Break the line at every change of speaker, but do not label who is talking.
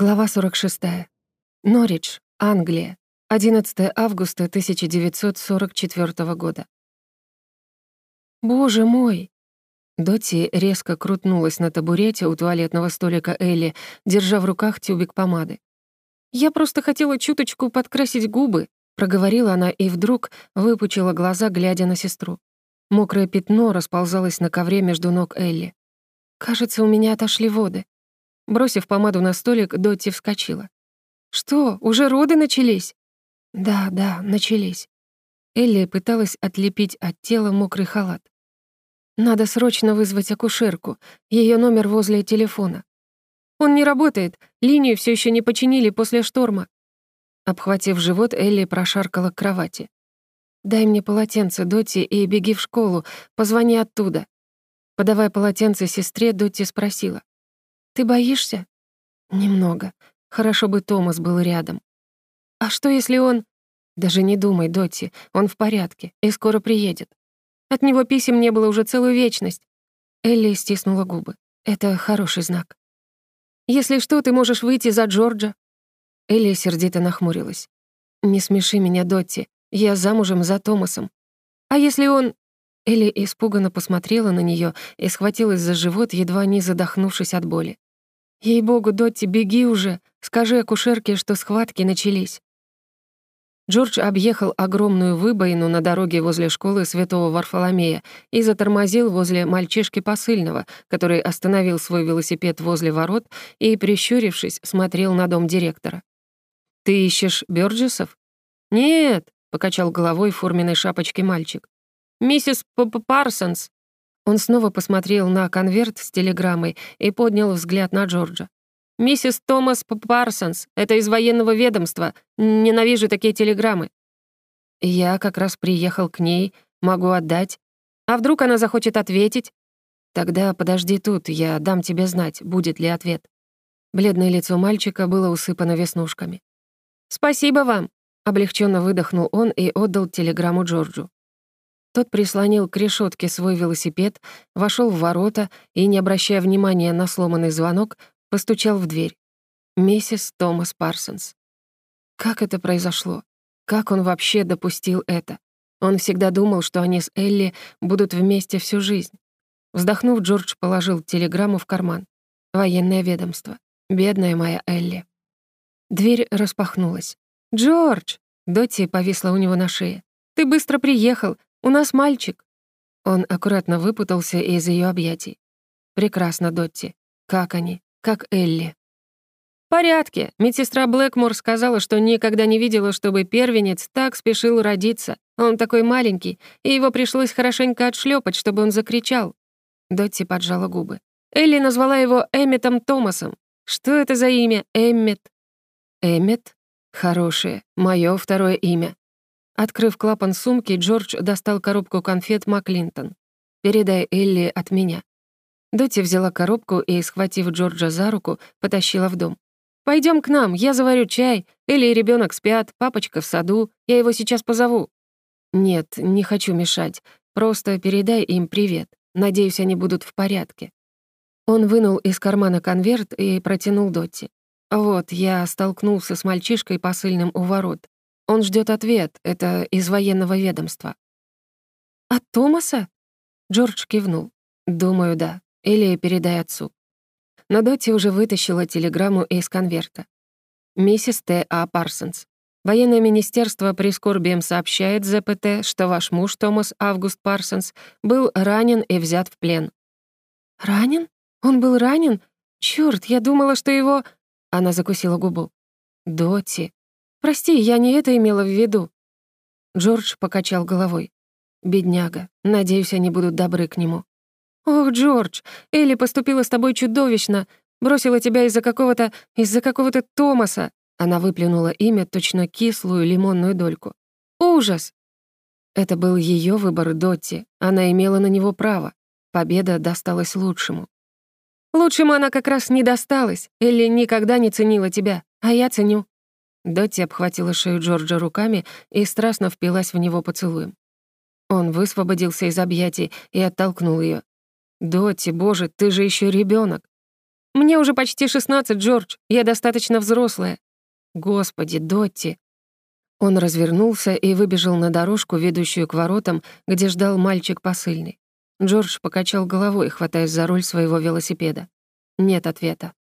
Глава 46. Норридж, Англия. 11 августа 1944 года. «Боже мой!» Дотти резко крутнулась на табурете у туалетного столика Элли, держа в руках тюбик помады. «Я просто хотела чуточку подкрасить губы», — проговорила она и вдруг выпучила глаза, глядя на сестру. Мокрое пятно расползалось на ковре между ног Элли. «Кажется, у меня отошли воды». Бросив помаду на столик, Дотти вскочила. «Что, уже роды начались?» «Да, да, начались». Элли пыталась отлепить от тела мокрый халат. «Надо срочно вызвать акушерку. Ее номер возле телефона». «Он не работает. Линию все еще не починили после шторма». Обхватив живот, Элли прошаркала к кровати. «Дай мне полотенце, Дотти, и беги в школу. Позвони оттуда». Подавая полотенце сестре, Дотти спросила. Ты боишься? Немного. Хорошо бы Томас был рядом. А что, если он... Даже не думай, Дотти, он в порядке и скоро приедет. От него писем не было уже целую вечность. Элли стиснула губы. Это хороший знак. Если что, ты можешь выйти за Джорджа. Элли сердито нахмурилась. «Не смеши меня, Дотти. Я замужем за Томасом. А если он...» Элли испуганно посмотрела на нее и схватилась за живот, едва не задохнувшись от боли. «Ей-богу, Дотти, беги уже! Скажи акушерке, что схватки начались!» Джордж объехал огромную выбоину на дороге возле школы Святого Варфоломея и затормозил возле мальчишки посыльного, который остановил свой велосипед возле ворот и, прищурившись, смотрел на дом директора. «Ты ищешь Бёрджесов?» «Нет», — покачал головой в форменной шапочке мальчик. «Миссис П -п Парсонс». Он снова посмотрел на конверт с телеграммой и поднял взгляд на Джорджа. «Миссис Томас П Парсонс, это из военного ведомства. Ненавижу такие телеграммы». «Я как раз приехал к ней, могу отдать. А вдруг она захочет ответить?» «Тогда подожди тут, я дам тебе знать, будет ли ответ». Бледное лицо мальчика было усыпано веснушками. «Спасибо вам», — облегченно выдохнул он и отдал телеграмму Джорджу. Тот прислонил к решетке свой велосипед, вошел в ворота и, не обращая внимания на сломанный звонок, постучал в дверь. Миссис Томас Парсонс. Как это произошло? Как он вообще допустил это? Он всегда думал, что они с Элли будут вместе всю жизнь. Вздохнув, Джордж положил телеграмму в карман. Военное ведомство. Бедная моя Элли. Дверь распахнулась. «Джордж!» Дотти повисла у него на шее. «Ты быстро приехал. «У нас мальчик». Он аккуратно выпутался из ее объятий. «Прекрасно, Дотти. Как они? Как Элли?» «В порядке. Медсестра Блэкмор сказала, что никогда не видела, чтобы первенец так спешил родиться. Он такой маленький, и его пришлось хорошенько отшлепать, чтобы он закричал». Дотти поджала губы. Элли назвала его Эмметом Томасом. Что это за имя, Эммет? Эммет? Хорошее. Моё второе имя. Открыв клапан сумки, Джордж достал коробку конфет Маклинтон. «Передай Элли от меня». Доти взяла коробку и, схватив Джорджа за руку, потащила в дом. Пойдем к нам, я заварю чай. Элли и ребенок спят, папочка в саду. Я его сейчас позову». «Нет, не хочу мешать. Просто передай им привет. Надеюсь, они будут в порядке». Он вынул из кармана конверт и протянул Дотти. «Вот, я столкнулся с мальчишкой посыльным у ворот. Он ждет ответ, это из военного ведомства». «От Томаса?» Джордж кивнул. «Думаю, да. Или передай отцу». Но Дотти уже вытащила телеграмму из конверта. «Миссис Т. А. Парсонс, Военное министерство прискорбием сообщает ЗПТ, что ваш муж Томас Август Парсонс был ранен и взят в плен». «Ранен? Он был ранен? Чёрт, я думала, что его...» Она закусила губу. «Дотти, «Прости, я не это имела в виду». Джордж покачал головой. «Бедняга. Надеюсь, они будут добры к нему». «Ох, Джордж, Элли поступила с тобой чудовищно. Бросила тебя из-за какого-то... из-за какого-то Томаса». Она выплюнула имя, точно кислую лимонную дольку. «Ужас!» Это был ее выбор Дотти. Она имела на него право. Победа досталась лучшему. «Лучшему она как раз не досталась. Элли никогда не ценила тебя, а я ценю. Дотти обхватила шею Джорджа руками и страстно впилась в него поцелуем. Он высвободился из объятий и оттолкнул ее. «Дотти, боже, ты же еще ребенок. «Мне уже почти 16, Джордж, я достаточно взрослая». «Господи, Дотти!» Он развернулся и выбежал на дорожку, ведущую к воротам, где ждал мальчик посыльный. Джордж покачал головой, хватаясь за руль своего велосипеда. Нет ответа.